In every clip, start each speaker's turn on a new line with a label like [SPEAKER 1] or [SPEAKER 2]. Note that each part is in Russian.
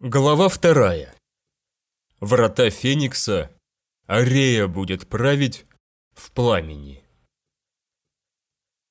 [SPEAKER 1] Глава вторая. Врата Феникса. Арея будет править в пламени.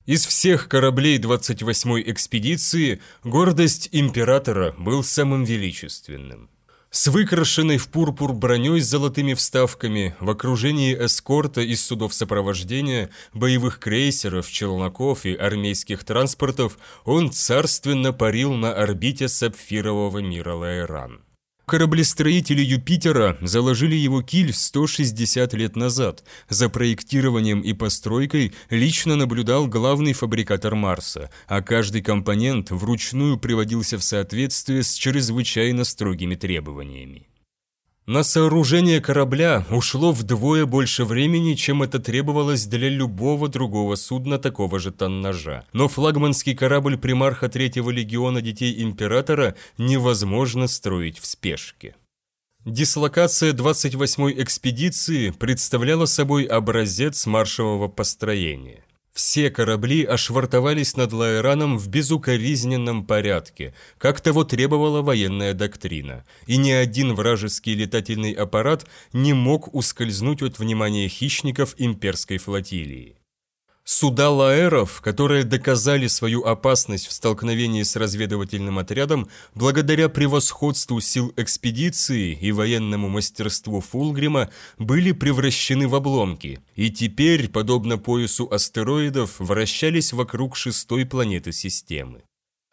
[SPEAKER 1] Из всех кораблей 28-й экспедиции гордость императора был самым величественным. С выкрашенной в пурпур броней с золотыми вставками, в окружении эскорта из судов сопровождения, боевых крейсеров, челноков и армейских транспортов, он царственно парил на орбите сапфирового мира Лаэран. Кораблестроители Юпитера заложили его киль 160 лет назад. За проектированием и постройкой лично наблюдал главный фабрикатор Марса, а каждый компонент вручную приводился в соответствие с чрезвычайно строгими требованиями. На сооружение корабля ушло вдвое больше времени, чем это требовалось для любого другого судна такого же тоннажа. Но флагманский корабль примарха Третьего легиона Детей Императора невозможно строить в спешке. Дислокация 28-й экспедиции представляла собой образец маршевого построения. Все корабли ошвартовались над Лаэраном в безукоризненном порядке, как того требовала военная доктрина, и ни один вражеский летательный аппарат не мог ускользнуть от внимания хищников имперской флотилии. Суда лаэров, которые доказали свою опасность в столкновении с разведывательным отрядом благодаря превосходству сил экспедиции и военному мастерству Фулгрима, были превращены в обломки, и теперь, подобно поясу астероидов, вращались вокруг шестой планеты системы.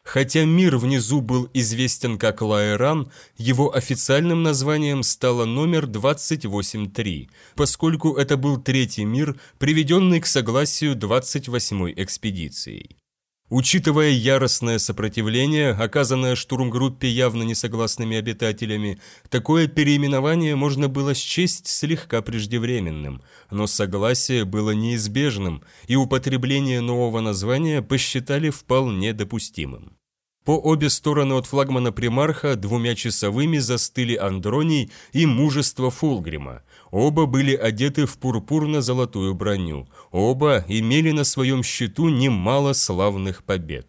[SPEAKER 1] Хотя мир внизу был известен как Лаэран, его официальным названием стало номер 28.3, поскольку это был третий мир, приведенный к согласию 28-й экспедицией. Учитывая яростное сопротивление, оказанное штурмгруппе явно несогласными обитателями, такое переименование можно было счесть слегка преждевременным, но согласие было неизбежным, и употребление нового названия посчитали вполне допустимым. По обе стороны от флагмана примарха двумя часовыми застыли Андроний и мужество Фулгрима. Оба были одеты в пурпурно-золотую броню. Оба имели на своем счету немало славных побед.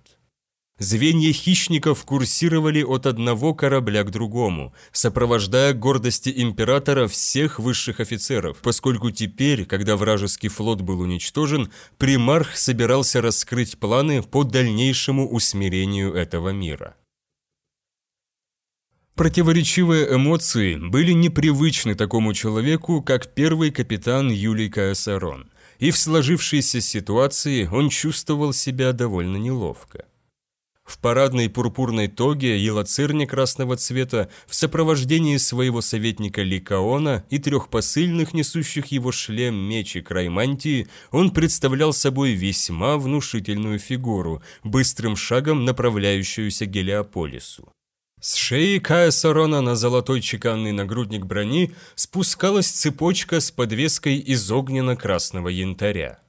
[SPEAKER 1] Звенья хищников курсировали от одного корабля к другому, сопровождая гордости императора всех высших офицеров, поскольку теперь, когда вражеский флот был уничтожен, примарх собирался раскрыть планы по дальнейшему усмирению этого мира. Противоречивые эмоции были непривычны такому человеку, как первый капитан Юлий Каэсарон, и в сложившейся ситуации он чувствовал себя довольно неловко. В парадной пурпурной тоге елоцерни красного цвета в сопровождении своего советника Ликаона и трех посыльных, несущих его шлем, меч и край мантии, он представлял собой весьма внушительную фигуру, быстрым шагом направляющуюся к Гелиополису. С шеи Кая Сарона на золотой чеканный нагрудник брони спускалась цепочка с подвеской из огненно-красного янтаря.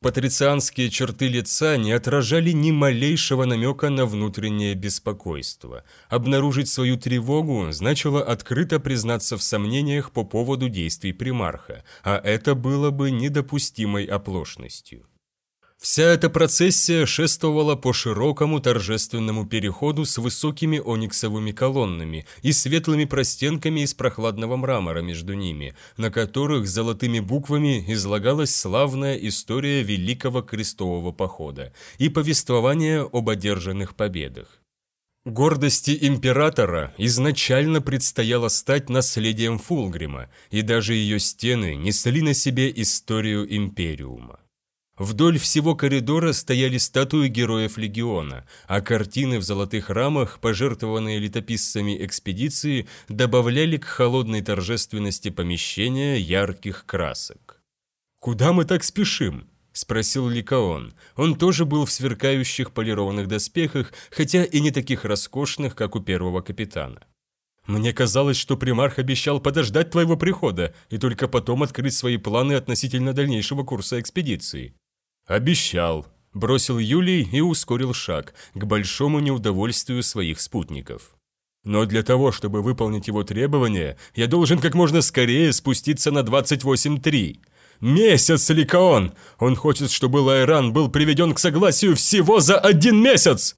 [SPEAKER 1] Патрицианские черты лица не отражали ни малейшего намека на внутреннее беспокойство. Обнаружить свою тревогу значило открыто признаться в сомнениях по поводу действий примарха, а это было бы недопустимой оплошностью. Вся эта процессия шествовала по широкому торжественному переходу с высокими ониксовыми колоннами и светлыми простенками из прохладного мрамора между ними, на которых золотыми буквами излагалась славная история Великого Крестового Похода и повествование об одержанных победах. Гордости императора изначально предстояло стать наследием Фулгрима, и даже ее стены несли на себе историю Империума. Вдоль всего коридора стояли статуи героев легиона, а картины в золотых рамах, пожертвованные летописцами экспедиции, добавляли к холодной торжественности помещения ярких красок. «Куда мы так спешим?» – спросил Ликаон. Он тоже был в сверкающих полированных доспехах, хотя и не таких роскошных, как у первого капитана. «Мне казалось, что примарх обещал подождать твоего прихода и только потом открыть свои планы относительно дальнейшего курса экспедиции». «Обещал», – бросил Юлий и ускорил шаг, к большому неудовольствию своих спутников. «Но для того, чтобы выполнить его требования, я должен как можно скорее спуститься на 28.3. Месяц, Ликаон! Он хочет, чтобы Лайран был приведен к согласию всего за один месяц!»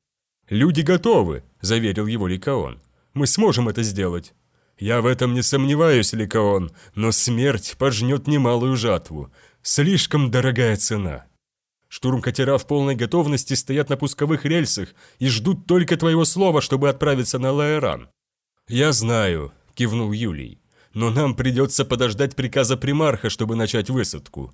[SPEAKER 1] «Люди готовы», – заверил его Ликаон. Мы сможем это сделать». «Я в этом не сомневаюсь, Ликаон, но смерть пожнет немалую жатву. Слишком дорогая цена». Штурм-катера в полной готовности стоят на пусковых рельсах и ждут только твоего слова, чтобы отправиться на Лаэран. «Я знаю», – кивнул Юлий, – «но нам придется подождать приказа примарха, чтобы начать высадку».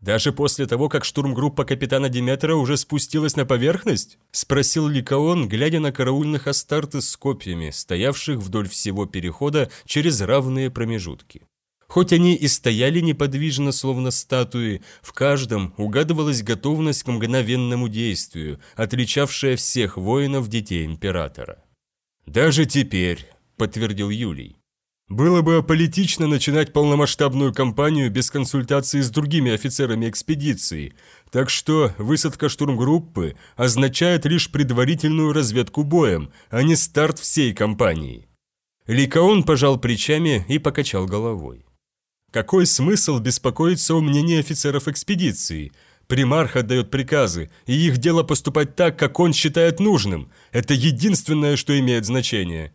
[SPEAKER 1] «Даже после того, как штурмгруппа капитана Диметра уже спустилась на поверхность?» – спросил Ликаон, глядя на караульных астарты с копьями, стоявших вдоль всего перехода через равные промежутки. Хоть они и стояли неподвижно, словно статуи, в каждом угадывалась готовность к мгновенному действию, отличавшая всех воинов детей императора. «Даже теперь», – подтвердил Юлий. Было бы аполитично начинать полномасштабную кампанию без консультации с другими офицерами экспедиции, так что высадка штурмгруппы означает лишь предварительную разведку боем, а не старт всей кампании. Ликаон пожал плечами и покачал головой. Какой смысл беспокоиться о мнении офицеров экспедиции? Примарх отдает приказы, и их дело поступать так, как он считает нужным. Это единственное, что имеет значение.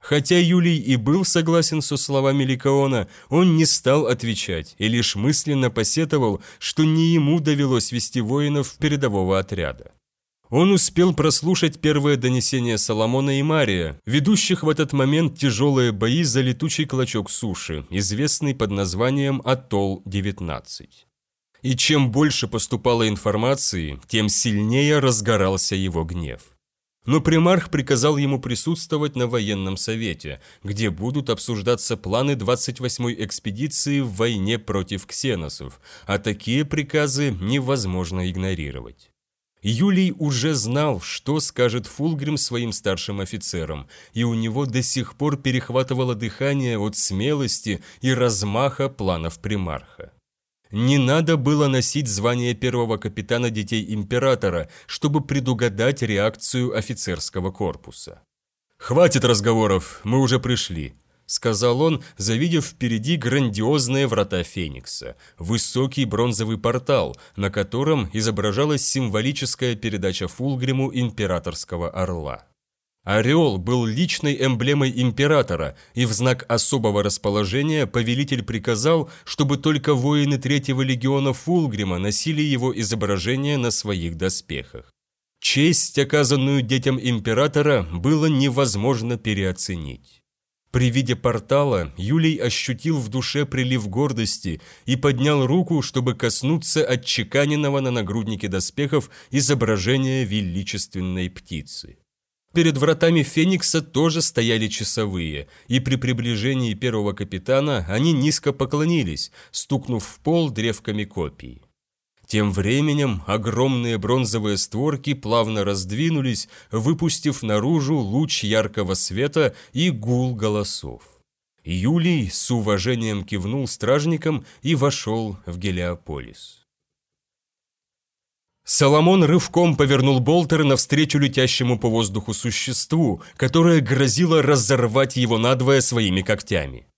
[SPEAKER 1] Хотя Юлий и был согласен со словами Ликаона, он не стал отвечать и лишь мысленно посетовал, что не ему довелось вести воинов передового отряда. Он успел прослушать первое донесение Соломона и Мария, ведущих в этот момент тяжелые бои за летучий клочок суши, известный под названием «Атолл-19». И чем больше поступало информации, тем сильнее разгорался его гнев. Но примарх приказал ему присутствовать на военном совете, где будут обсуждаться планы 28-й экспедиции в войне против ксеносов, а такие приказы невозможно игнорировать. Юлий уже знал, что скажет Фулгрим своим старшим офицерам, и у него до сих пор перехватывало дыхание от смелости и размаха планов примарха. Не надо было носить звание первого капитана детей императора, чтобы предугадать реакцию офицерского корпуса. «Хватит разговоров, мы уже пришли», – сказал он, завидев впереди грандиозные врата Феникса, высокий бронзовый портал, на котором изображалась символическая передача Фулгриму императорского орла. Орел был личной эмблемой императора, и в знак особого расположения повелитель приказал, чтобы только воины третьего легиона Фулгрима носили его изображение на своих доспехах. Честь, оказанную детям императора, было невозможно переоценить. При виде портала Юлий ощутил в душе прилив гордости и поднял руку, чтобы коснуться отчеканенного на нагруднике доспехов изображения величественной птицы. Перед вратами Феникса тоже стояли часовые, и при приближении первого капитана они низко поклонились, стукнув в пол древками копий. Тем временем огромные бронзовые створки плавно раздвинулись, выпустив наружу луч яркого света и гул голосов. Юлий с уважением кивнул стражникам и вошел в Гелиополис. Соломон рывком повернул болтер навстречу летящему по воздуху существу, которое грозило разорвать его надвое своими когтями.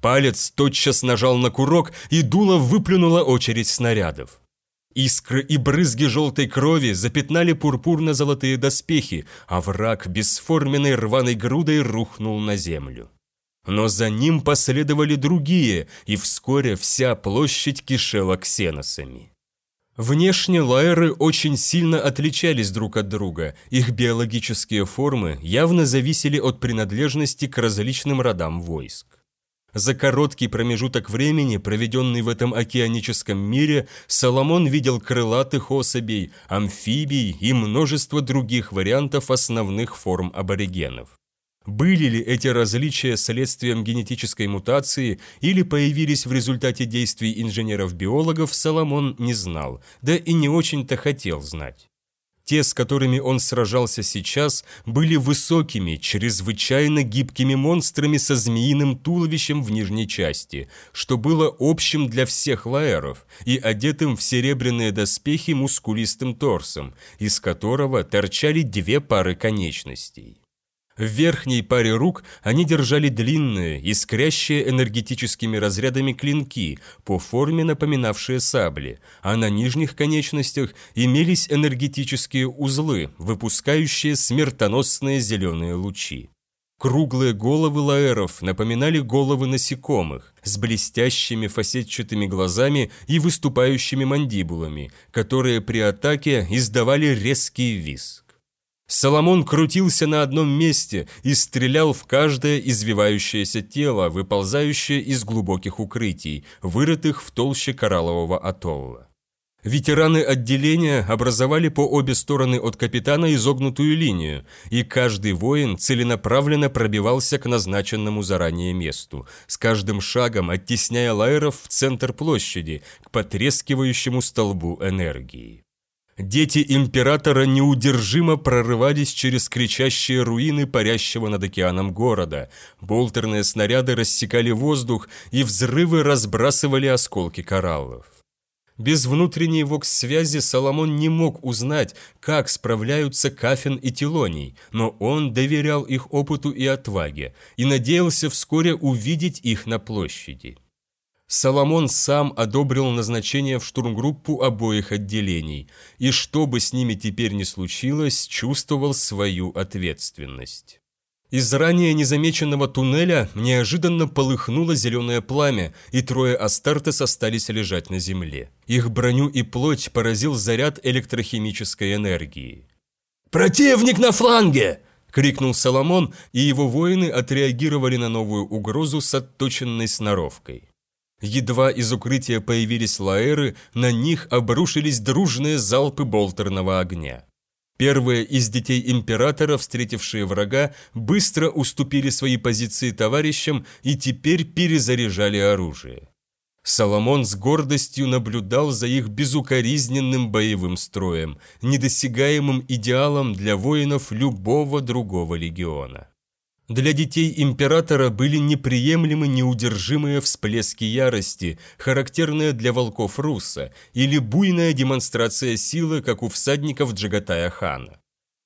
[SPEAKER 1] Палец тотчас нажал на курок, и дуло выплюнуло очередь снарядов. Искры и брызги желтой крови запятнали пурпурно-золотые доспехи, а враг бесформенной рваной грудой рухнул на землю. Но за ним последовали другие, и вскоре вся площадь кишела ксеносами. Внешне лайеры очень сильно отличались друг от друга, их биологические формы явно зависели от принадлежности к различным родам войск. За короткий промежуток времени, проведенный в этом океаническом мире, Соломон видел крылатых особей, амфибий и множество других вариантов основных форм аборигенов. Были ли эти различия следствием генетической мутации или появились в результате действий инженеров-биологов, Соломон не знал, да и не очень-то хотел знать. Те, с которыми он сражался сейчас, были высокими, чрезвычайно гибкими монстрами со змеиным туловищем в нижней части, что было общим для всех лаэров, и одетым в серебряные доспехи мускулистым торсом, из которого торчали две пары конечностей. В верхней паре рук они держали длинные, искрящие энергетическими разрядами клинки, по форме напоминавшие сабли, а на нижних конечностях имелись энергетические узлы, выпускающие смертоносные зеленые лучи. Круглые головы лаэров напоминали головы насекомых с блестящими фасетчатыми глазами и выступающими мандибулами, которые при атаке издавали резкий визг. Соломон крутился на одном месте и стрелял в каждое извивающееся тело, выползающее из глубоких укрытий, вырытых в толще кораллового атолла. Ветераны отделения образовали по обе стороны от капитана изогнутую линию, и каждый воин целенаправленно пробивался к назначенному заранее месту, с каждым шагом оттесняя лайеров в центр площади, к потрескивающему столбу энергии. Дети императора неудержимо прорывались через кричащие руины парящего над океаном города. Болтерные снаряды рассекали воздух, и взрывы разбрасывали осколки кораллов. Без внутренней вокс-связи Соломон не мог узнать, как справляются Кафин и Телоний, но он доверял их опыту и отваге и надеялся вскоре увидеть их на площади. Соломон сам одобрил назначение в штурмгруппу обоих отделений, и что бы с ними теперь ни случилось, чувствовал свою ответственность. Из ранее незамеченного туннеля неожиданно полыхнуло зеленое пламя, и трое Астартес остались лежать на земле. Их броню и плоть поразил заряд электрохимической энергии.
[SPEAKER 2] «Противник на фланге!»
[SPEAKER 1] – крикнул Соломон, и его воины отреагировали на новую угрозу с отточенной сноровкой. Едва из укрытия появились лаэры, на них обрушились дружные залпы болтерного огня. Первые из детей императора, встретившие врага, быстро уступили свои позиции товарищам и теперь перезаряжали оружие. Соломон с гордостью наблюдал за их безукоризненным боевым строем, недосягаемым идеалом для воинов любого другого легиона. Для детей императора были неприемлемы неудержимые всплески ярости, характерные для волков Руса, или буйная демонстрация силы, как у всадников Джагатая хана.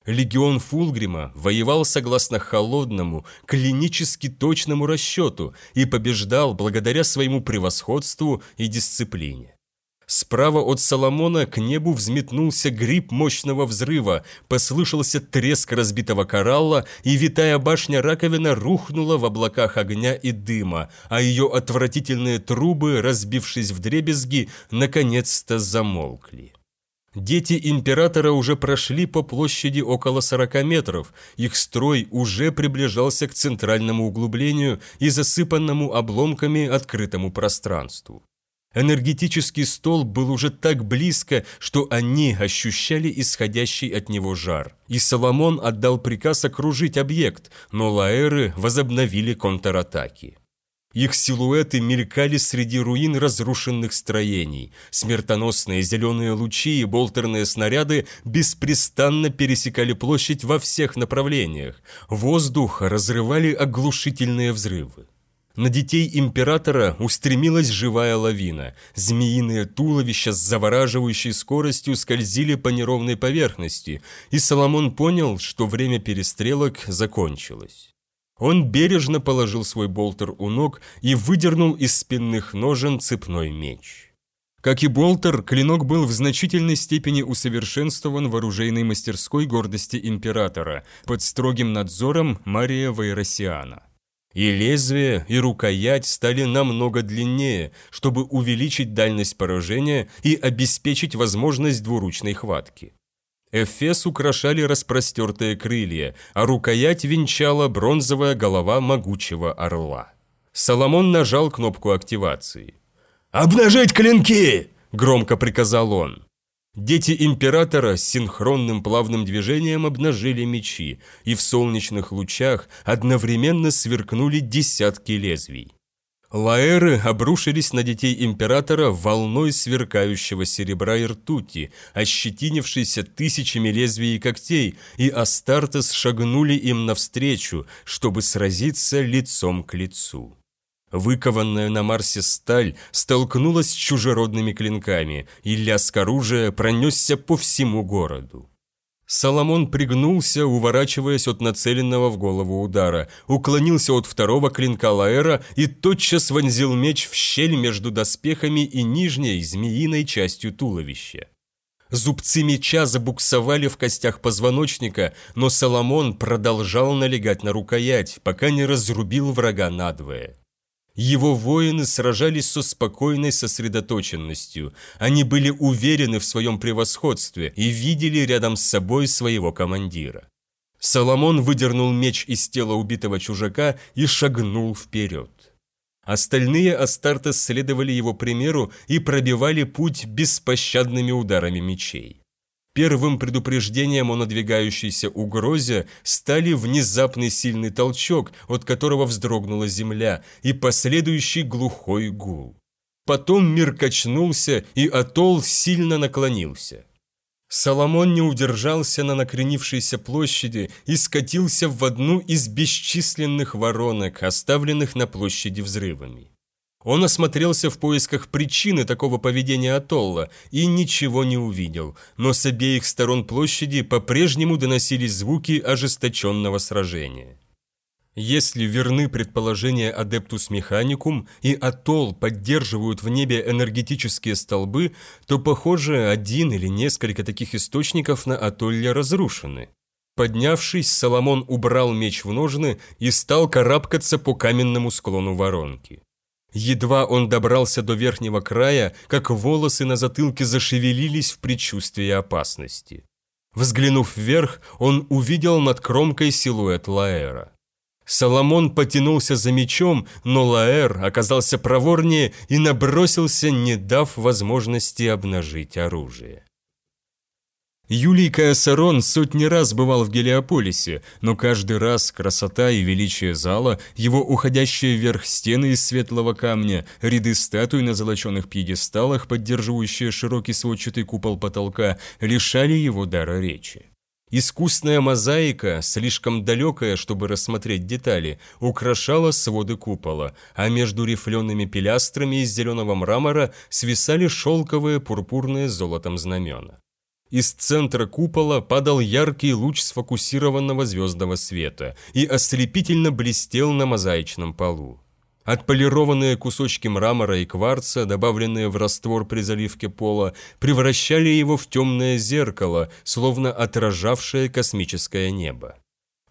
[SPEAKER 1] Легион Фулгрима воевал согласно холодному, клинически точному расчету и побеждал благодаря своему превосходству и дисциплине. Справа от Соломона к небу взметнулся гриб мощного взрыва, послышался треск разбитого коралла, и витая башня раковина рухнула в облаках огня и дыма, а ее отвратительные трубы, разбившись в дребезги, наконец-то замолкли. Дети императора уже прошли по площади около 40 метров, их строй уже приближался к центральному углублению и засыпанному обломками открытому пространству. Энергетический стол был уже так близко, что они ощущали исходящий от него жар. И Соломон отдал приказ окружить объект, но лаэры возобновили контратаки. Их силуэты мелькали среди руин разрушенных строений. Смертоносные зеленые лучи и болтерные снаряды беспрестанно пересекали площадь во всех направлениях. Воздух разрывали оглушительные взрывы. На детей императора устремилась живая лавина. Змеиные туловища с завораживающей скоростью скользили по неровной поверхности, и Соломон понял, что время перестрелок закончилось. Он бережно положил свой болтер у ног и выдернул из спинных ножен цепной меч. Как и болтер, клинок был в значительной степени усовершенствован в оружейной мастерской гордости императора под строгим надзором Мария Вайросиана. И лезвие, и рукоять стали намного длиннее, чтобы увеличить дальность поражения и обеспечить возможность двуручной хватки. Эфес украшали распростертые крылья, а рукоять венчала бронзовая голова могучего орла. Соломон нажал кнопку активации.
[SPEAKER 2] «Обнажить клинки!»
[SPEAKER 1] – громко приказал он. Дети императора с синхронным плавным движением обнажили мечи, и в солнечных лучах одновременно сверкнули десятки лезвий. Лаэры обрушились на детей императора волной сверкающего серебра и ртути, ощетинившейся тысячами лезвий и когтей, и Астартес шагнули им навстречу, чтобы сразиться лицом к лицу. Выкованная на Марсе сталь столкнулась с чужеродными клинками, и лязг оружия пронесся по всему городу. Соломон пригнулся, уворачиваясь от нацеленного в голову удара, уклонился от второго клинка Лаэра и тотчас вонзил меч в щель между доспехами и нижней змеиной частью туловища. Зубцы меча забуксовали в костях позвоночника, но Соломон продолжал налегать на рукоять, пока не разрубил врага надвое. Его воины сражались со спокойной сосредоточенностью. Они были уверены в своем превосходстве и видели рядом с собой своего командира. Соломон выдернул меч из тела убитого чужака и шагнул вперед. Остальные Астартес следовали его примеру и пробивали путь беспощадными ударами мечей. Первым предупреждением о надвигающейся угрозе стали внезапный сильный толчок, от которого вздрогнула земля, и последующий глухой гул. Потом мир качнулся, и атолл сильно наклонился. Соломон не удержался на накренившейся площади и скатился в одну из бесчисленных воронок, оставленных на площади взрывами. Он осмотрелся в поисках причины такого поведения Атолла и ничего не увидел, но с обеих сторон площади по-прежнему доносились звуки ожесточенного сражения. Если верны предположения Адептус Механикум и Атолл поддерживают в небе энергетические столбы, то, похоже, один или несколько таких источников на Атолле разрушены. Поднявшись, Соломон убрал меч в ножны и стал карабкаться по каменному склону воронки. Едва он добрался до верхнего края, как волосы на затылке зашевелились в предчувствии опасности. Взглянув вверх, он увидел над кромкой силуэт Лаэра. Соломон потянулся за мечом, но Лаэр оказался проворнее и набросился, не дав возможности обнажить оружие. Юлий Каосарон сотни раз бывал в Гелиополисе, но каждый раз красота и величие зала, его уходящие вверх стены из светлого камня, ряды статуй на золоченных пьедесталах, поддерживающие широкий сводчатый купол потолка, лишали его дара речи. Искусная мозаика, слишком далекая, чтобы рассмотреть детали, украшала своды купола, а между рифлеными пилястрами из зеленого мрамора свисали шелковые пурпурные золотом знамена. Из центра купола падал яркий луч сфокусированного звездного света и ослепительно блестел на мозаичном полу. Отполированные кусочки мрамора и кварца, добавленные в раствор при заливке пола, превращали его в темное зеркало, словно отражавшее космическое небо.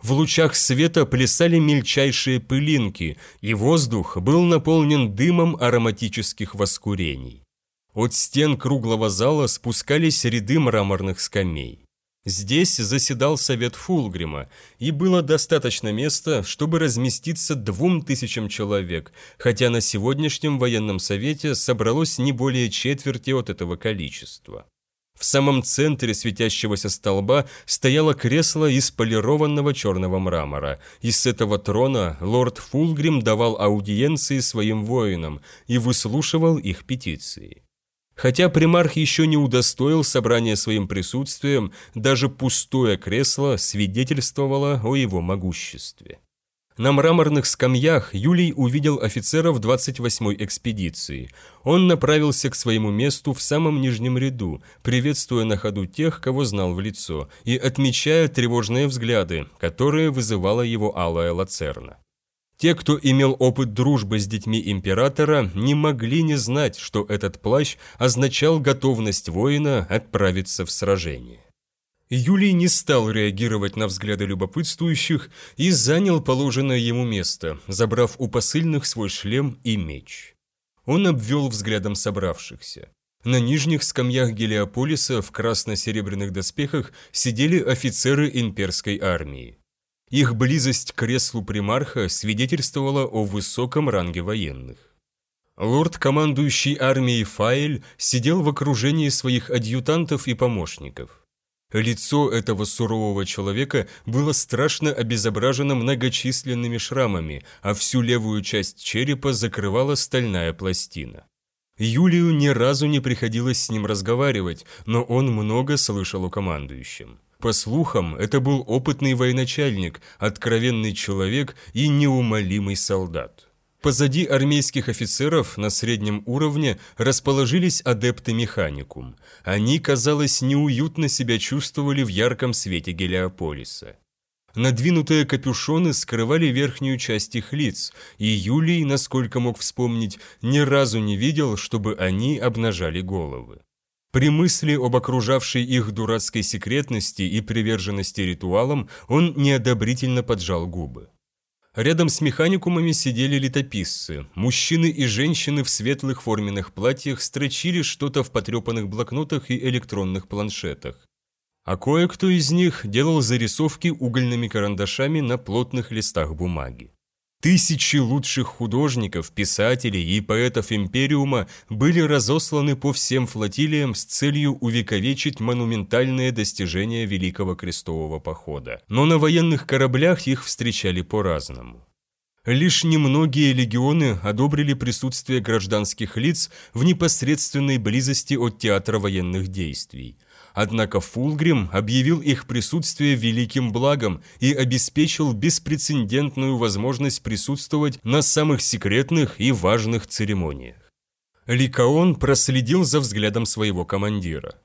[SPEAKER 1] В лучах света плясали мельчайшие пылинки, и воздух был наполнен дымом ароматических воскурений. От стен круглого зала спускались ряды мраморных скамей. Здесь заседал совет Фулгрима, и было достаточно места, чтобы разместиться двум тысячам человек, хотя на сегодняшнем военном совете собралось не более четверти от этого количества. В самом центре светящегося столба стояло кресло из полированного черного мрамора, и с этого трона лорд Фулгрим давал аудиенции своим воинам и выслушивал их петиции. Хотя примарх еще не удостоил собрания своим присутствием, даже пустое кресло свидетельствовало о его могуществе. На мраморных скамьях Юлий увидел офицеров 28-й экспедиции. Он направился к своему месту в самом нижнем ряду, приветствуя на ходу тех, кого знал в лицо, и отмечая тревожные взгляды, которые вызывала его алая лацерна. Те, кто имел опыт дружбы с детьми императора, не могли не знать, что этот плащ означал готовность воина отправиться в сражение. Юлий не стал реагировать на взгляды любопытствующих и занял положенное ему место, забрав у посыльных свой шлем и меч. Он обвел взглядом собравшихся. На нижних скамьях Гелиополиса в красно-серебряных доспехах сидели офицеры имперской армии. Их близость к креслу примарха свидетельствовала о высоком ранге военных. Лорд, командующий армией Фаэль, сидел в окружении своих адъютантов и помощников. Лицо этого сурового человека было страшно обезображено многочисленными шрамами, а всю левую часть черепа закрывала стальная пластина. Юлию ни разу не приходилось с ним разговаривать, но он много слышал о командующем. По слухам, это был опытный военачальник, откровенный человек и неумолимый солдат. Позади армейских офицеров на среднем уровне расположились адепты механикум. Они, казалось, неуютно себя чувствовали в ярком свете Гелиополиса. Надвинутые капюшоны скрывали верхнюю часть их лиц, и Юлий, насколько мог вспомнить, ни разу не видел, чтобы они обнажали головы. При мысли об окружавшей их дурацкой секретности и приверженности ритуалам он неодобрительно поджал губы. Рядом с механикумами сидели летописцы. Мужчины и женщины в светлых форменных платьях строчили что-то в потрепанных блокнотах и электронных планшетах. А кое-кто из них делал зарисовки угольными карандашами на плотных листах бумаги. Тысячи лучших художников, писателей и поэтов Империума были разосланы по всем флотилиям с целью увековечить монументальные достижения Великого Крестового Похода. Но на военных кораблях их встречали по-разному. Лишь немногие легионы одобрили присутствие гражданских лиц в непосредственной близости от театра военных действий – Однако Фулгрим объявил их присутствие великим благом и обеспечил беспрецедентную возможность присутствовать на самых секретных и важных церемониях. Ликаон проследил за взглядом своего командира.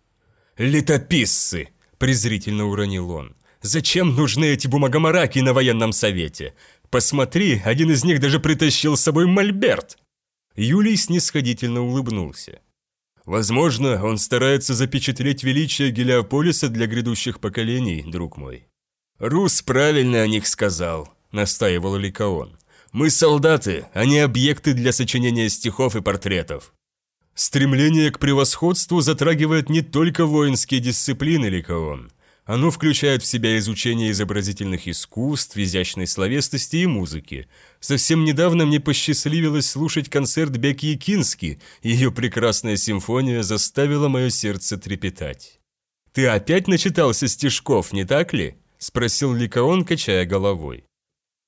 [SPEAKER 1] «Летописцы!» – презрительно уронил он. «Зачем нужны эти бумагомараки на военном совете? Посмотри, один из них даже притащил с собой мольберт!» Юлий снисходительно улыбнулся. Возможно, он старается запечатлеть величие Гелиополиса для грядущих поколений, друг мой. Рус правильно о них сказал, настаивал Ликаон. Мы солдаты, а не объекты для сочинения стихов и портретов. Стремление к превосходству затрагивает не только воинские дисциплины, Ликаон. Оно включает в себя изучение изобразительных искусств, изящной словесности и музыки. Совсем недавно мне посчастливилось слушать концерт Бекки Якински, ее прекрасная симфония заставила мое сердце трепетать. «Ты опять начитался стишков, не так ли?» – спросил Ликаон, качая головой.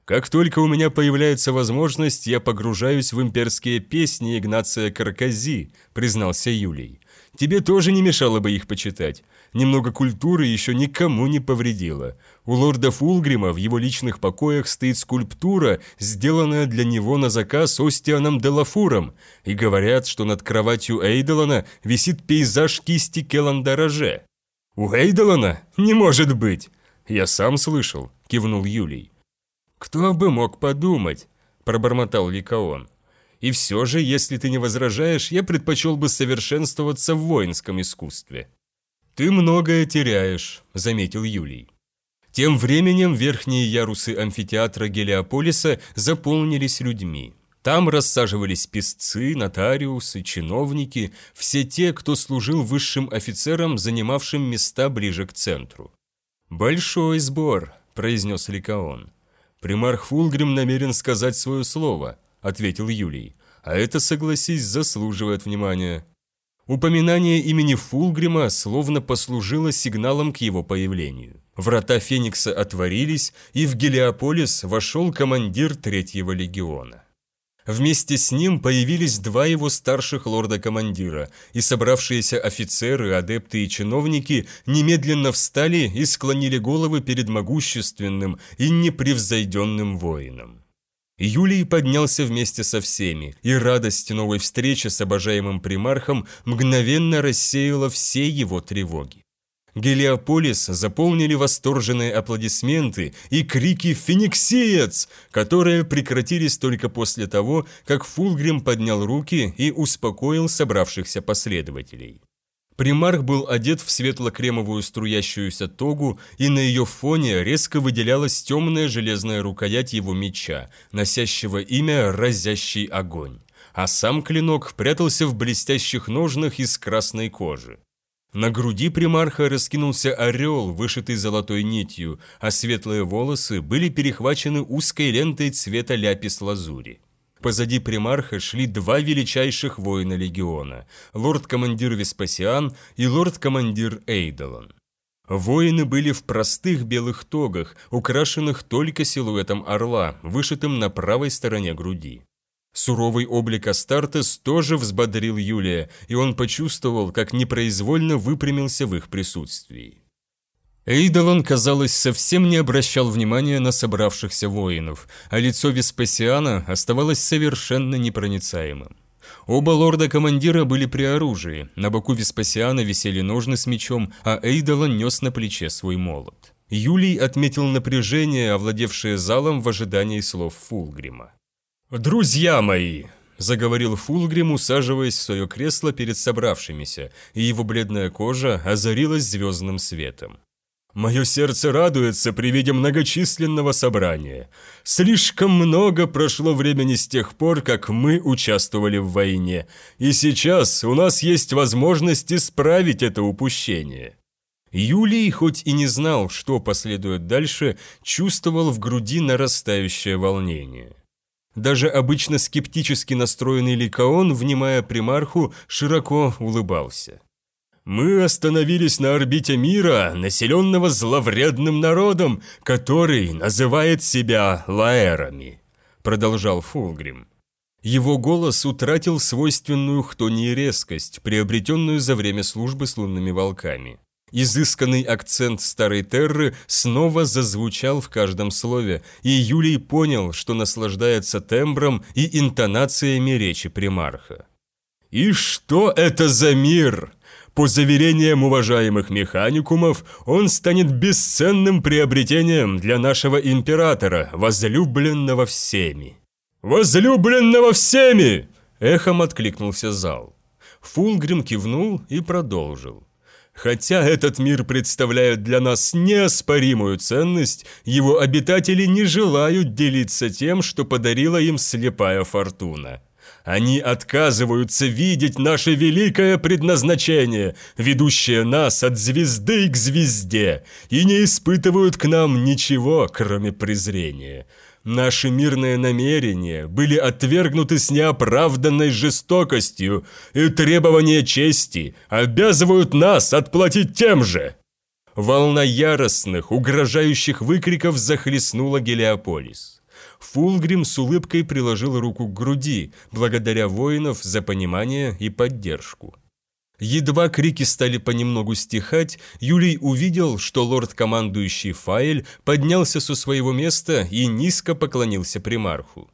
[SPEAKER 1] «Как только у меня появляется возможность, я погружаюсь в имперские песни Игнация Каркази», – признался Юлий. «Тебе тоже не мешало бы их почитать. Немного культуры еще никому не повредило. У лорда Фулгрима в его личных покоях стоит скульптура, сделанная для него на заказ Остианом Делафуром, и говорят, что над кроватью Эйдолана висит пейзаж кисти Келланда Роже. «У Эйдолана? Не может быть!» «Я сам слышал», – кивнул Юлий. «Кто бы мог подумать?» – пробормотал Ликаон. «И все же, если ты не возражаешь, я предпочел бы совершенствоваться в воинском искусстве». «Ты многое теряешь», – заметил Юлий. Тем временем верхние ярусы амфитеатра Гелиополиса заполнились людьми. Там рассаживались песцы, нотариусы, чиновники, все те, кто служил высшим офицерам, занимавшим места ближе к центру. «Большой сбор», – произнес Ликаон. «Примарх Фулгрим намерен сказать свое слово», – ответил Юлий. «А это, согласись, заслуживает внимания». Упоминание имени Фулгрима словно послужило сигналом к его появлению. Врата Феникса отворились, и в Гелиополис вошел командир Третьего легиона. Вместе с ним появились два его старших лорда-командира, и собравшиеся офицеры, адепты и чиновники немедленно встали и склонили головы перед могущественным и непревзойденным воином. Юлий поднялся вместе со всеми, и радость новой встречи с обожаемым примархом мгновенно рассеяла все его тревоги. Гелиополис заполнили восторженные аплодисменты и крики «Фениксиец!», которые прекратились только после того, как Фулгрим поднял руки и успокоил собравшихся последователей. Примарх был одет в светло-кремовую струящуюся тогу, и на ее фоне резко выделялась темная железная рукоять его меча, носящего имя «Разящий огонь». А сам клинок прятался в блестящих ножнах из красной кожи. На груди примарха раскинулся орел, вышитый золотой нитью, а светлые волосы были перехвачены узкой лентой цвета ляпис-лазури. Позади примарха шли два величайших воина легиона – лорд-командир Веспасиан и лорд-командир Эйдолон. Воины были в простых белых тогах, украшенных только силуэтом орла, вышитым на правой стороне груди. Суровый облик Астартес тоже взбодрил Юлия, и он почувствовал, как непроизвольно выпрямился в их присутствии. Эйдолон, казалось, совсем не обращал внимания на собравшихся воинов, а лицо Веспасиана оставалось совершенно непроницаемым. Оба лорда-командира были при оружии, на боку Веспасиана висели ножны с мечом, а Эйдолон нес на плече свой молот. Юлий отметил напряжение, овладевшее залом в ожидании слов Фулгрима. «Друзья мои!» –– заговорил Фулгрим, усаживаясь в свое кресло перед собравшимися, и его бледная кожа озарилась звездным светом. Мое сердце радуется при виде многочисленного собрания. Слишком много прошло времени с тех пор, как мы участвовали в войне, и сейчас у нас есть возможность исправить это упущение. Юлий, хоть и не знал, что последует дальше, чувствовал в груди нарастающее волнение. Даже обычно скептически настроенный Ликаон, внимая примарху, широко улыбался. Мы остановились на орбите мира, населенного зловредным народом, который называет себя лаэрами», – продолжал Фулгрим. Его голос утратил свойственную хтонии резкость, приобретенную за время службы с лунными волками. Изысканный акцент старой Терры снова зазвучал в каждом слове, и Юлий понял, что наслаждается тембром и интонациями речи примарха. «И что это за мир?» По заверениям уважаемых механикумов, он станет бесценным приобретением для нашего императора, возлюбленного всеми. «Возлюбленного всеми!» – эхом откликнулся зал. Фулгрим кивнул и продолжил. Хотя этот мир представляет для нас неоспоримую ценность, его обитатели не желают делиться тем, что подарила им слепая фортуна. Они отказываются видеть наше великое предназначение, ведущее нас от звезды к звезде, и не испытывают к нам ничего, кроме презрения. Наши мирные намерения были отвергнуты с неоправданной жестокостью, и требования чести обязывают нас отплатить тем же. Волна яростных, угрожающих выкриков захлестнула Гелиополис. Фулгрим с улыбкой приложил руку к груди, благодаря воинов за понимание и поддержку. Едва крики стали понемногу стихать, Юлий увидел, что лорд-командующий Фаэль поднялся со своего места и низко поклонился примарху.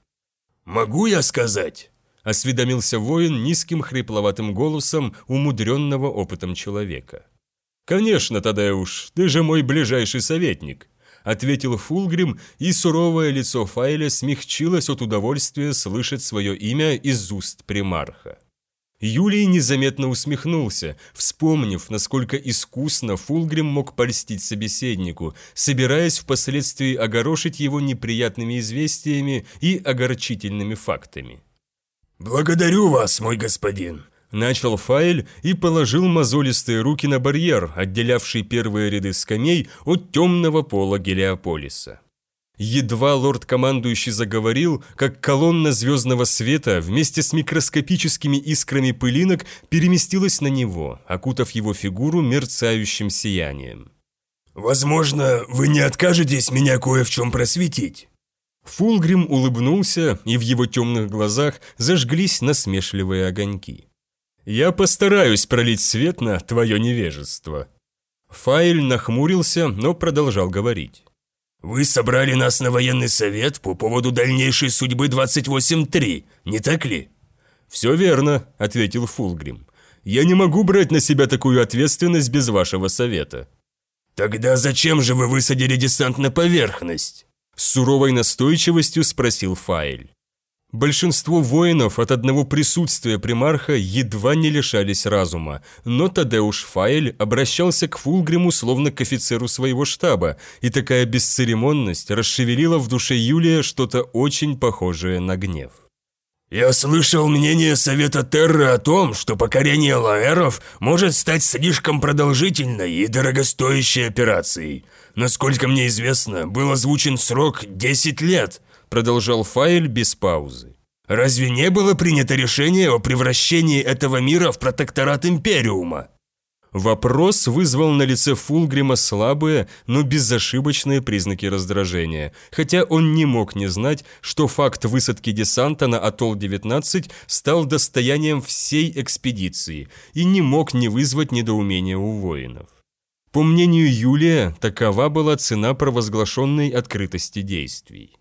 [SPEAKER 2] «Могу я сказать?»
[SPEAKER 1] – осведомился воин низким хрипловатым голосом умудренного опытом человека. «Конечно, Тадеуш, ты же мой ближайший советник», ответил Фулгрим, и суровое лицо Файля смягчилось от удовольствия слышать свое имя из уст примарха. Юлий незаметно усмехнулся, вспомнив, насколько искусно Фулгрим мог польстить собеседнику, собираясь впоследствии огорошить его неприятными известиями и огорчительными фактами.
[SPEAKER 2] «Благодарю вас, мой господин»,
[SPEAKER 1] Начал Файль и положил мозолистые руки на барьер, отделявший первые ряды скамей от темного пола Гелиополиса. Едва лорд-командующий заговорил, как колонна звездного света вместе с микроскопическими искрами пылинок переместилась на него, окутав его фигуру мерцающим сиянием.
[SPEAKER 2] «Возможно, вы не откажетесь меня кое в чем просветить?»
[SPEAKER 1] Фулгрим улыбнулся, и в его темных глазах зажглись насмешливые огоньки. Я постараюсь пролить свет на твое невежество». Файль нахмурился, но продолжал говорить.
[SPEAKER 2] «Вы собрали нас на военный совет по поводу дальнейшей судьбы 28-3, не так ли?»
[SPEAKER 1] «Все верно», — ответил Фулгрим. «Я не могу брать на себя такую ответственность без вашего совета».
[SPEAKER 2] «Тогда зачем же вы высадили десант на поверхность?»
[SPEAKER 1] С суровой настойчивостью спросил Файль. Большинство воинов от одного присутствия примарха едва не лишались разума, но Тадеуш Фаэль обращался к Фулгриму словно к офицеру своего штаба, и такая бесцеремонность расшевелила в душе Юлия что-то очень похожее на гнев.
[SPEAKER 2] «Я слышал мнение Совета Терры о том, что покорение лаэров может стать слишком продолжительной и дорогостоящей операцией. Насколько мне известно, был озвучен срок 10 лет –
[SPEAKER 1] продолжал Файль без паузы.
[SPEAKER 2] «Разве не было принято решение о превращении этого мира в протекторат Империума?»
[SPEAKER 1] Вопрос вызвал на лице Фулгрима слабые, но безошибочные признаки раздражения, хотя он не мог не знать, что факт высадки десанта на Атолл-19 стал достоянием всей экспедиции и не мог не вызвать недоумения у воинов. По мнению Юлия, такова была цена провозглашенной открытости действий.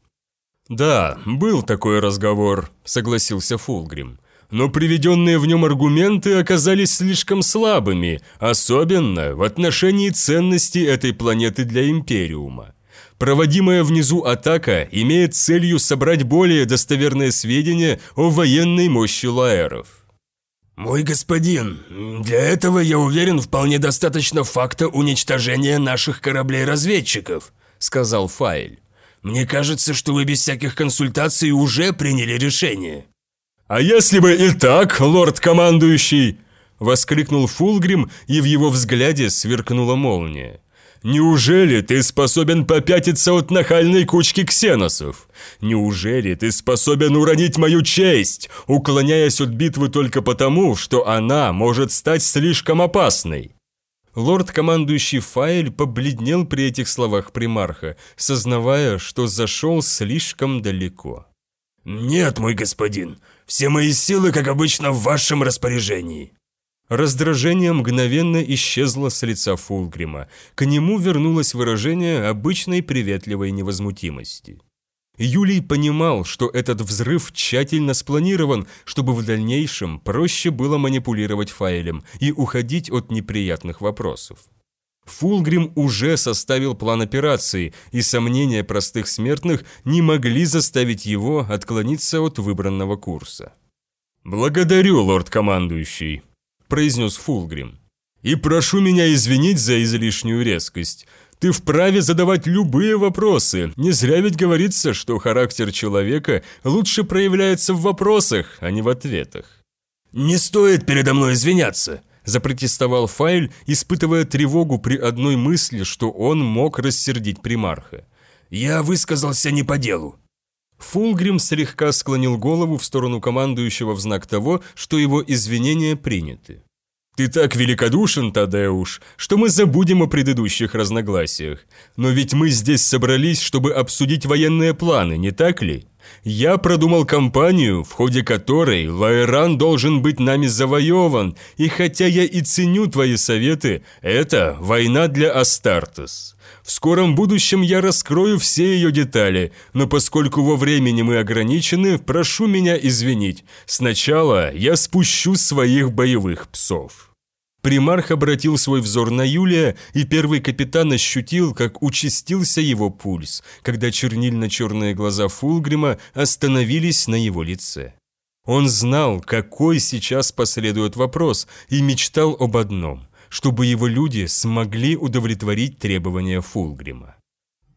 [SPEAKER 1] «Да, был такой разговор», – согласился Фулгрим. «Но приведенные в нем аргументы оказались слишком слабыми, особенно в отношении ценности этой планеты для Империума. Проводимая внизу атака имеет целью собрать более достоверные сведения о военной мощи лаэров.
[SPEAKER 2] «Мой господин, для этого, я уверен, вполне достаточно факта уничтожения наших кораблей-разведчиков», сказал Файль. «Мне кажется, что вы без всяких консультаций уже приняли решение».
[SPEAKER 1] «А если бы и так, лорд-командующий!» Воскликнул Фулгрим, и в его взгляде сверкнула молния. Неужели ты способен попятиться от нахальной кучки ксеносов? Неужели ты способен уронить мою честь, уклоняясь от битвы только потому, что она может стать слишком опасной?» Лорд-командующий Файль побледнел при этих словах примарха, сознавая, что зашел слишком далеко.
[SPEAKER 2] «Нет, мой господин, все мои силы, как обычно, в вашем распоряжении».
[SPEAKER 1] Раздражение мгновенно исчезло с лица Фулгрима. К нему вернулось выражение обычной приветливой невозмутимости. Юлий понимал, что этот взрыв тщательно спланирован, чтобы в дальнейшем проще было манипулировать файлем и уходить от неприятных вопросов. Фулгрим уже составил план операции, и сомнения простых смертных не могли заставить его отклониться от выбранного курса. «Благодарю, лорд-командующий», произнес Фулгрим. «И прошу меня извинить за излишнюю резкость. Ты вправе задавать любые вопросы. Не зря ведь говорится, что характер человека лучше проявляется в вопросах, а не в ответах».
[SPEAKER 2] «Не стоит передо мной извиняться», –
[SPEAKER 1] запротестовал Файль, испытывая тревогу при одной мысли, что он мог рассердить примарха.
[SPEAKER 2] «Я высказался не по делу».
[SPEAKER 1] Фулгрим слегка склонил голову в сторону командующего в знак того, что его извинения приняты. «Ты так великодушен, Тадеуш, что мы забудем о предыдущих разногласиях. Но ведь мы здесь собрались, чтобы обсудить военные планы, не так ли? Я продумал кампанию, в ходе которой Лаэран должен быть нами завоеван, и хотя я и ценю твои советы, это война для Астартес. В скором будущем я раскрою все ее детали, но поскольку во времени мы ограничены, прошу меня извинить. Сначала я спущу своих боевых псов». Примарх обратил свой взор на Юлия, и первый капитан ощутил, как участился его пульс, когда чернильно-черные глаза Фулгрима остановились на его лице. Он знал, какой сейчас последует вопрос, и мечтал об одном – чтобы его люди смогли удовлетворить требования Фулгрима.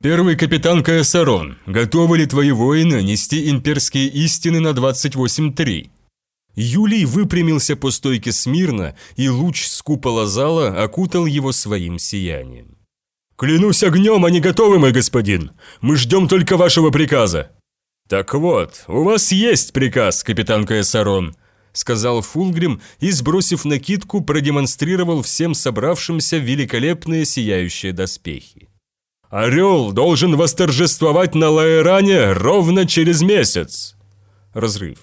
[SPEAKER 1] «Первый капитан Каэсарон, готовы ли твои воины нести имперские истины на 28-3?» Юлий выпрямился по стойке смирно, и луч с купола зала окутал его своим сиянием. «Клянусь огнем, они готовы, мой господин! Мы ждем только вашего приказа!» «Так вот, у вас есть приказ, капитан Каэсарон», сказал Фулгрим и, сбросив накидку, продемонстрировал всем собравшимся великолепные сияющие доспехи. «Орел должен восторжествовать на Лаэране ровно через месяц!» Разрыв.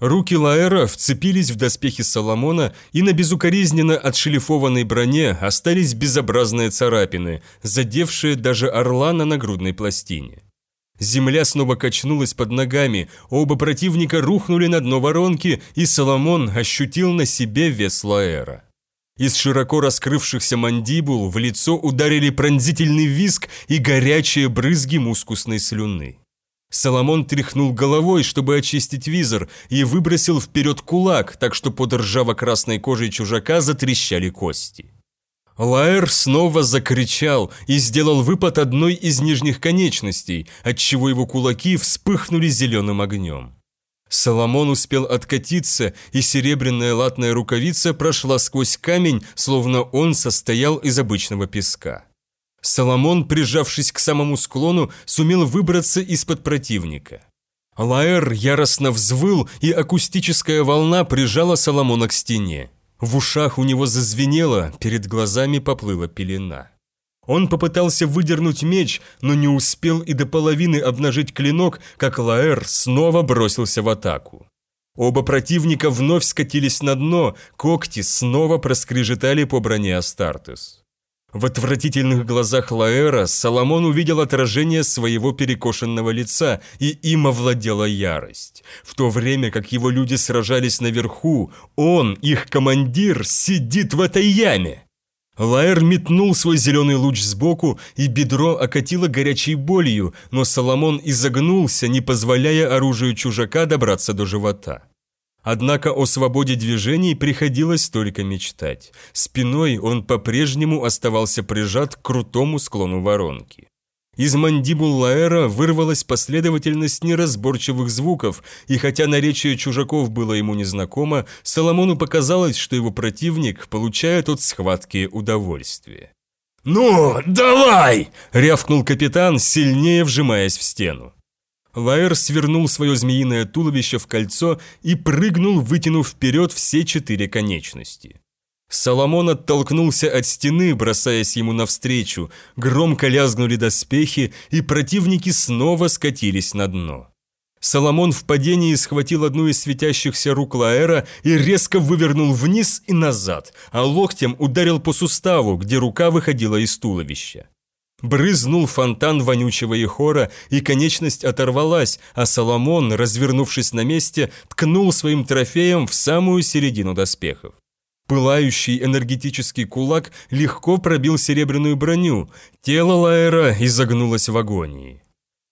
[SPEAKER 1] Руки Лаэра вцепились в доспехи Соломона, и на безукоризненно отшлифованной броне остались безобразные царапины, задевшие даже орла на нагрудной пластине. Земля снова качнулась под ногами, оба противника рухнули на дно воронки, и Соломон ощутил на себе вес Лаэра. Из широко раскрывшихся мандибул в лицо ударили пронзительный визг и горячие брызги мускусной слюны. Соломон тряхнул головой, чтобы очистить визор, и выбросил вперед кулак, так что под ржаво-красной кожей чужака затрещали кости. Лаэр снова закричал и сделал выпад одной из нижних конечностей, отчего его кулаки вспыхнули зеленым огнем. Соломон успел откатиться, и серебряная латная рукавица прошла сквозь камень, словно он состоял из обычного песка. Соломон, прижавшись к самому склону, сумел выбраться из-под противника. Лаэр яростно взвыл, и акустическая волна прижала Соломона к стене. В ушах у него зазвенело, перед глазами поплыла пелена. Он попытался выдернуть меч, но не успел и до половины обнажить клинок, как Лаэр снова бросился в атаку. Оба противника вновь скатились на дно, когти снова проскрежетали по броне Астартес. В отвратительных глазах Лаэра Соломон увидел отражение своего перекошенного лица, и им овладела ярость. В то время как его люди сражались наверху, он, их командир, сидит в этой яме. Лаэр метнул свой зеленый луч сбоку, и бедро окатило горячей болью, но Соломон изогнулся, не позволяя оружию чужака добраться до живота. Однако о свободе движений приходилось только мечтать. Спиной он по-прежнему оставался прижат к крутому склону воронки. Из мандибул Лаэра вырвалась последовательность неразборчивых звуков, и хотя наречие чужаков было ему незнакомо, Соломону показалось, что его противник получает от схватки удовольствие.
[SPEAKER 2] «Ну, давай!»
[SPEAKER 1] – рявкнул капитан, сильнее вжимаясь в стену. Лаэр свернул свое змеиное туловище в кольцо и прыгнул, вытянув вперед все четыре конечности. Соломон оттолкнулся от стены, бросаясь ему навстречу, громко лязгнули доспехи, и противники снова скатились на дно. Соломон в падении схватил одну из светящихся рук Лаэра и резко вывернул вниз и назад, а локтем ударил по суставу, где рука выходила из туловища. Брызнул фонтан вонючего ехора, и конечность оторвалась, а Соломон, развернувшись на месте, ткнул своим трофеем в самую середину доспехов. Пылающий энергетический кулак легко пробил серебряную броню, тело Лаэра изогнулось в агонии.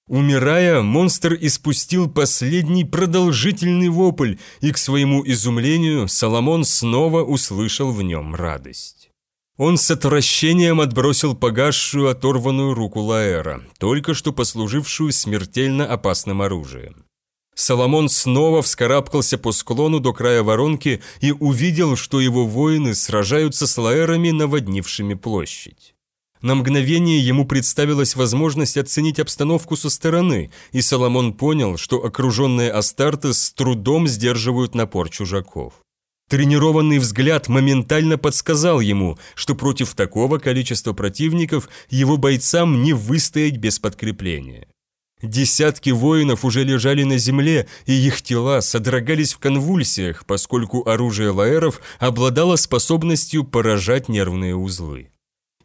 [SPEAKER 1] Умирая, монстр испустил последний продолжительный вопль, и к своему изумлению Соломон снова услышал в нем радость. Он с отвращением отбросил погасшую оторванную руку Лаэра, только что послужившую смертельно опасным оружием. Соломон снова вскарабкался по склону до края воронки и увидел, что его воины сражаются с лаэрами, наводнившими площадь. На мгновение ему представилась возможность оценить обстановку со стороны, и Соломон понял, что окруженные Астарты с трудом сдерживают напор чужаков. Тренированный взгляд моментально подсказал ему, что против такого количества противников его бойцам не выстоять без подкрепления. Десятки воинов уже лежали на земле, и их тела содрогались в конвульсиях, поскольку оружие лаэров обладало способностью поражать нервные узлы.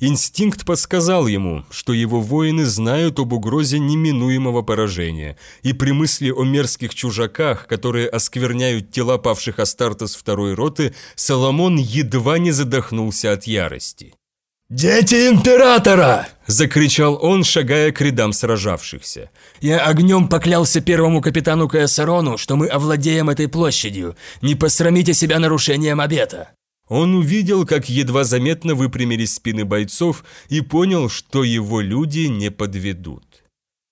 [SPEAKER 1] Инстинкт подсказал ему, что его воины знают об угрозе неминуемого поражения, и при мысли о мерзких чужаках, которые оскверняют тела павших Астартес второй роты, Соломон едва не задохнулся от ярости.
[SPEAKER 2] «Дети Императора!»
[SPEAKER 1] – закричал он, шагая к рядам сражавшихся.
[SPEAKER 3] «Я огнем поклялся первому капитану Каэссарону, что мы овладеем этой площадью. Не посрамите себя нарушением обета!»
[SPEAKER 1] Он увидел, как едва заметно выпрямились спины бойцов и понял, что его люди не подведут.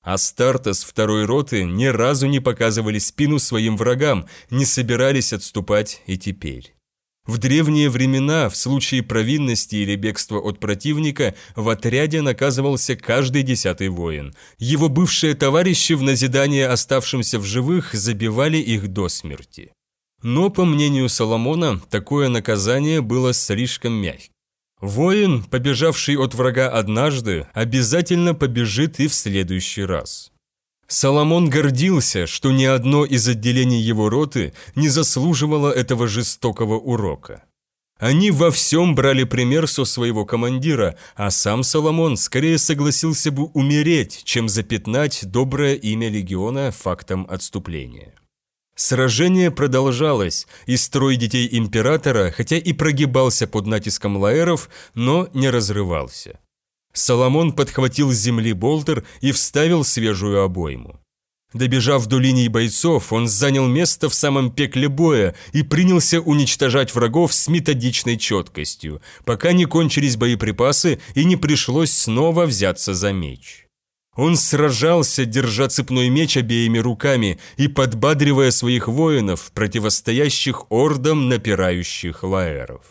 [SPEAKER 1] Астартес второй роты ни разу не показывали спину своим врагам, не собирались отступать и теперь. В древние времена, в случае провинности или бегства от противника, в отряде наказывался каждый десятый воин. Его бывшие товарищи в назидание оставшимся в живых забивали их до смерти. Но, по мнению Соломона, такое наказание было слишком мягким. Воин, побежавший от врага однажды, обязательно побежит и в следующий раз. Соломон гордился, что ни одно из отделений его роты не заслуживало этого жестокого урока. Они во всем брали пример со своего командира, а сам Соломон скорее согласился бы умереть, чем запятнать доброе имя легиона фактом отступления. Сражение продолжалось, и строй детей императора, хотя и прогибался под натиском лаэров, но не разрывался. Соломон подхватил с земли болтер и вставил свежую обойму. Добежав до линии бойцов, он занял место в самом пекле боя и принялся уничтожать врагов с методичной четкостью, пока не кончились боеприпасы и не пришлось снова взяться за меч. Он сражался, держа цепной меч обеими руками и подбадривая своих воинов, противостоящих ордам напирающих лаэров.